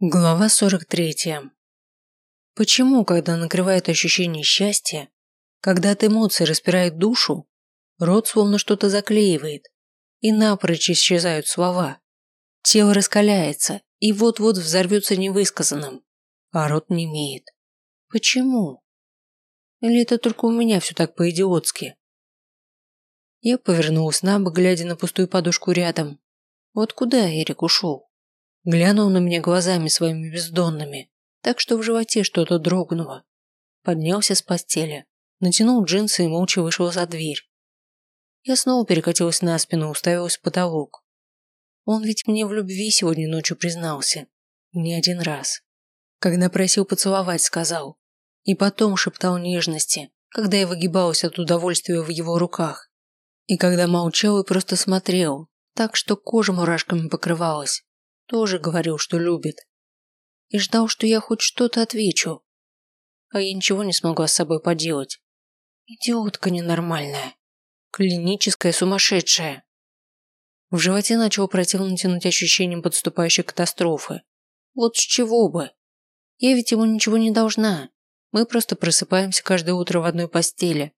Глава 43. Почему, когда накрывает ощущение счастья, когда от эмоций распирает душу, рот словно что-то заклеивает, и напрочь исчезают слова, тело раскаляется и вот-вот взорвется невысказанным, а рот не имеет. Почему? Или это только у меня все так по-идиотски? Я повернулась на бок, глядя на пустую подушку рядом. Вот куда Эрик ушел? Глянул на меня глазами своими бездонными, так что в животе что-то дрогнуло. Поднялся с постели, натянул джинсы и молча вышел за дверь. Я снова перекатилась на спину, уставилась в потолок. Он ведь мне в любви сегодня ночью признался. Не один раз. Когда просил поцеловать, сказал. И потом шептал нежности, когда я выгибалась от удовольствия в его руках. И когда молчал и просто смотрел, так что кожа мурашками покрывалась тоже говорил, что любит. И ждал, что я хоть что-то отвечу. А я ничего не смогла с собой поделать. Идиотка ненормальная. Клиническая сумасшедшая. В животе начало противно тянуть ощущением подступающей катастрофы. Вот с чего бы? Я ведь ему ничего не должна. Мы просто просыпаемся каждое утро в одной постели.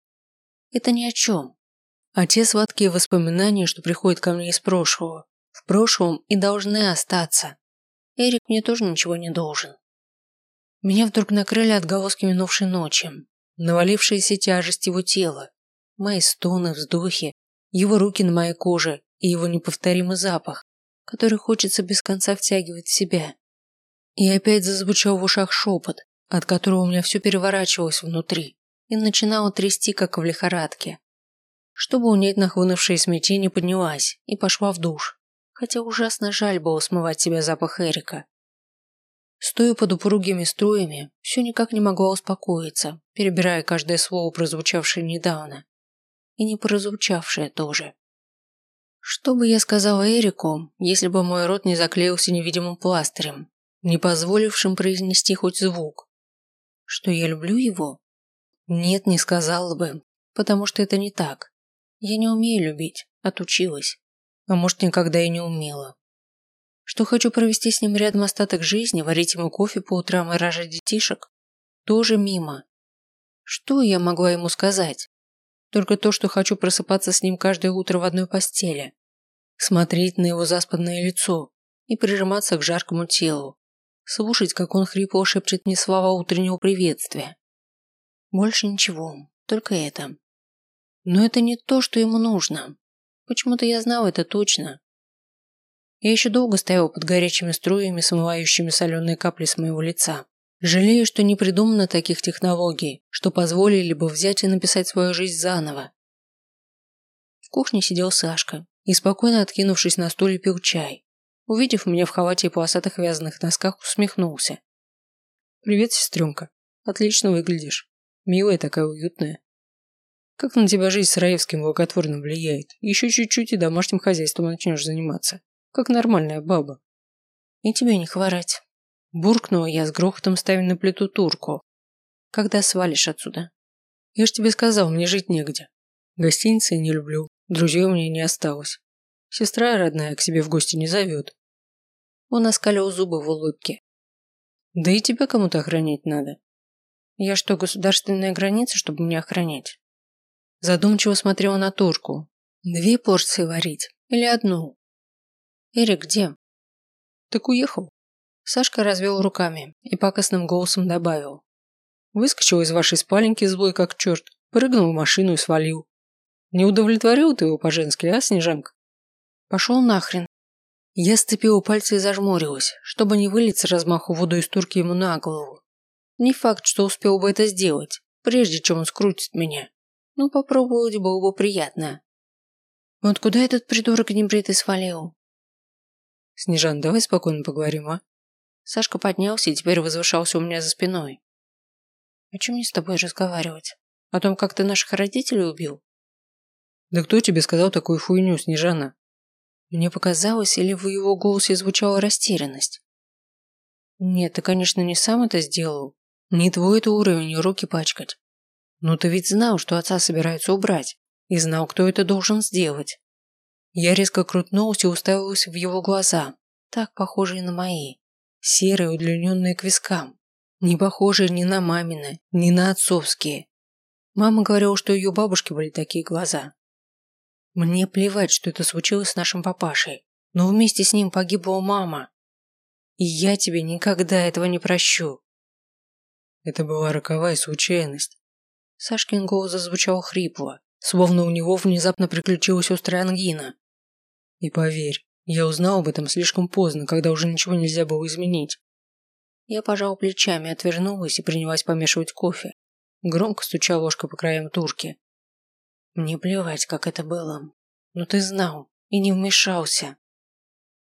Это ни о чем. А те сладкие воспоминания, что приходят ко мне из прошлого, в прошлом и должны остаться. Эрик мне тоже ничего не должен. Меня вдруг накрыли отголоски минувшей ночи, навалившаяся тяжесть его тела, мои стоны, вздохи, его руки на моей коже и его неповторимый запах, который хочется без конца втягивать в себя. И опять зазвучал в ушах шепот, от которого у меня все переворачивалось внутри и начинало трясти, как в лихорадке. Чтобы унять нахлынувшее смятение, поднялась и пошла в душ хотя ужасно жаль было смывать себя запах Эрика. Стоя под упругими струями, все никак не могла успокоиться, перебирая каждое слово, прозвучавшее недавно. И не прозвучавшее тоже. Что бы я сказала Эрику, если бы мой рот не заклеился невидимым пластырем, не позволившим произнести хоть звук? Что я люблю его? Нет, не сказала бы, потому что это не так. Я не умею любить, отучилась а может, никогда и не умела. Что хочу провести с ним рядом остаток жизни, варить ему кофе по утрам и рожать детишек, тоже мимо. Что я могла ему сказать? Только то, что хочу просыпаться с ним каждое утро в одной постели, смотреть на его заспанное лицо и прижиматься к жаркому телу, слушать, как он хрипло шепчет мне слова утреннего приветствия. Больше ничего, только это. Но это не то, что ему нужно. Почему-то я знал это точно. Я еще долго стоял под горячими струями, смывающими соленые капли с моего лица. Жалею, что не придумано таких технологий, что позволили бы взять и написать свою жизнь заново. В кухне сидел Сашка и, спокойно откинувшись на стуле, пил чай. Увидев меня в халате и полосатых вязаных носках, усмехнулся. «Привет, сестренка. Отлично выглядишь. Милая такая, уютная. Как на тебя жизнь с Раевским благотворно влияет. Еще чуть-чуть и домашним хозяйством начнешь заниматься. Как нормальная баба. И тебе не хворать. Буркнула я с грохотом ставя на плиту турку. Когда свалишь отсюда? Я ж тебе сказал, мне жить негде. Гостиницы не люблю. Друзей у меня не осталось. Сестра родная к себе в гости не зовет. Он оскалил зубы в улыбке. Да и тебя кому-то охранять надо. Я что, государственная граница, чтобы меня охранять? Задумчиво смотрела на турку. Две порции варить или одну? Эрик где? Так уехал. Сашка развел руками и пакостным голосом добавил. Выскочил из вашей спаленки злой как черт, прыгнул в машину и свалил. Не удовлетворил ты его по-женски, а, Снежанка? Пошел нахрен. Я сцепила пальцы и зажмурилась, чтобы не вылить с размаху воду из турки ему на голову. Не факт, что успел бы это сделать, прежде чем он скрутит меня. Ну, попробовать было бы приятно. Вот куда этот придурок небритый свалил? Снежан, давай спокойно поговорим, а? Сашка поднялся и теперь возвышался у меня за спиной. О чем мне с тобой разговаривать? О том, как ты наших родителей убил? Да кто тебе сказал такую хуйню, Снежана? Мне показалось, или в его голосе звучала растерянность. Нет, ты, конечно, не сам это сделал. Не твой это уровень руки пачкать. Но ты ведь знал, что отца собираются убрать, и знал, кто это должен сделать. Я резко крутнулась и уставилась в его глаза, так похожие на мои. серые, удлиненные к вискам, не похожие ни на мамины, ни на отцовские. Мама говорила, что ее бабушки были такие глаза. Мне плевать, что это случилось с нашим папашей, но вместе с ним погибла мама. И я тебе никогда этого не прощу. Это была роковая случайность. Сашкин голос зазвучал хрипло, словно у него внезапно приключилась острая ангина. И поверь, я узнал об этом слишком поздно, когда уже ничего нельзя было изменить. Я пожал плечами, отвернулась и принялась помешивать кофе. Громко стуча ложка по краям турки. Мне плевать, как это было. Но ты знал и не вмешался.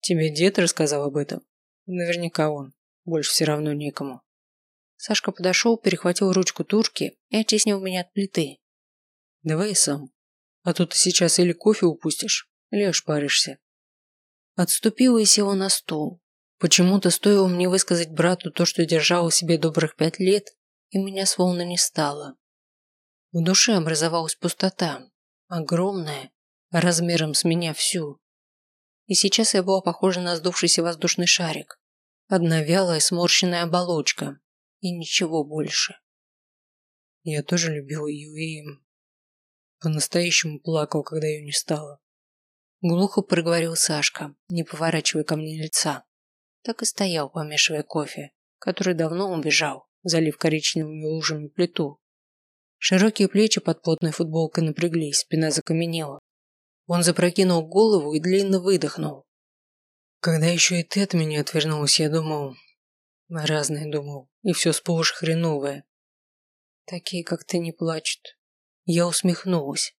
Тебе дед рассказал об этом? Наверняка он. Больше все равно некому. Сашка подошел, перехватил ручку турки и оттеснил меня от плиты. Давай сам. А то ты сейчас или кофе упустишь, или ошпаришься. Отступила и села на стол. Почему-то стоило мне высказать брату то, что держала себе добрых пять лет, и меня словно не стало. В душе образовалась пустота, огромная, размером с меня всю. И сейчас я была похожа на сдувшийся воздушный шарик. Одна вялая сморщенная оболочка. И ничего больше. Я тоже любил ее и... По-настоящему плакал, когда ее не стало. Глухо проговорил Сашка, не поворачивая ко мне лица. Так и стоял, помешивая кофе, который давно убежал, залив коричневыми лужами плиту. Широкие плечи под плотной футболкой напряглись, спина закаменела. Он запрокинул голову и длинно выдохнул. Когда еще и ты от меня отвернулась, я думал... Разное думал, и все сплошь хреновое. Такие, как ты, не плачут. Я усмехнулась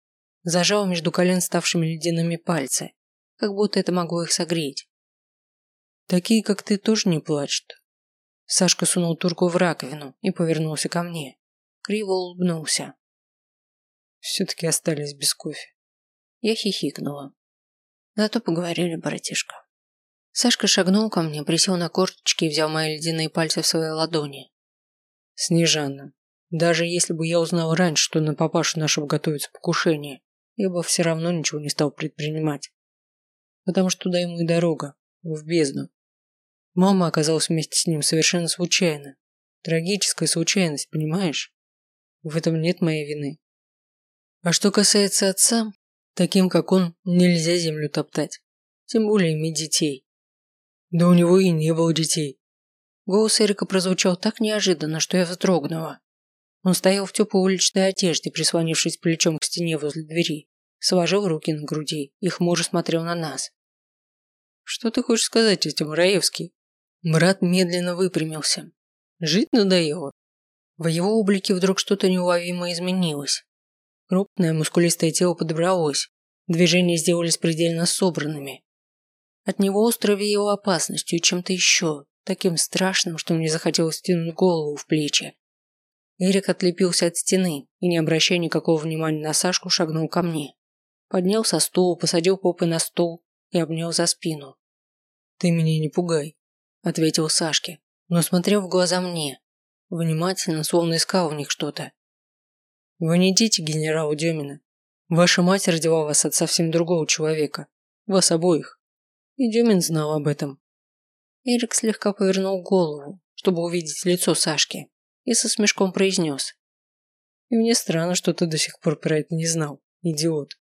зажал между колен ставшими ледяными пальцы, как будто это могло их согреть. Такие, как ты, тоже не плачут. Сашка сунул турку в раковину и повернулся ко мне. Криво улыбнулся. Все-таки остались без кофе. Я хихикнула. Зато поговорили, братишка. Сашка шагнул ко мне, присел на корточки и взял мои ледяные пальцы в свои ладони. Снежана, даже если бы я узнал раньше, что на папашу нашего готовится покушение, я бы все равно ничего не стал предпринимать. Потому что туда ему и дорога, в бездну. Мама оказалась вместе с ним совершенно случайно. Трагическая случайность, понимаешь? В этом нет моей вины. А что касается отца, таким как он, нельзя землю топтать. Тем более иметь детей. Да у него и не было детей. Голос Эрика прозвучал так неожиданно, что я вздрогнула. Он стоял в теплой уличной одежде, прислонившись плечом к стене возле двери, сложил руки на груди и хмуро смотрел на нас. «Что ты хочешь сказать этим, Раевский?» Брат медленно выпрямился. «Жить надоело?» В его облике вдруг что-то неуловимо изменилось. Крупное мускулистое тело подобралось, движения сделались предельно собранными. От него остро веяло опасностью и чем-то еще, таким страшным, что мне захотелось стянуть голову в плечи Эрик отлепился от стены и, не обращая никакого внимания на Сашку, шагнул ко мне. Поднял со стула, посадил попой на стол и обнял за спину. «Ты меня не пугай», – ответил Сашке, но смотрел в глаза мне, внимательно, словно искал в них что-то. «Вы не дети генерала Демина. Ваша мать родила вас от совсем другого человека. Вас обоих. И Демин знал об этом». Эрик слегка повернул голову, чтобы увидеть лицо Сашки и со смешком произнес. И мне странно, что ты до сих пор про это не знал, идиот.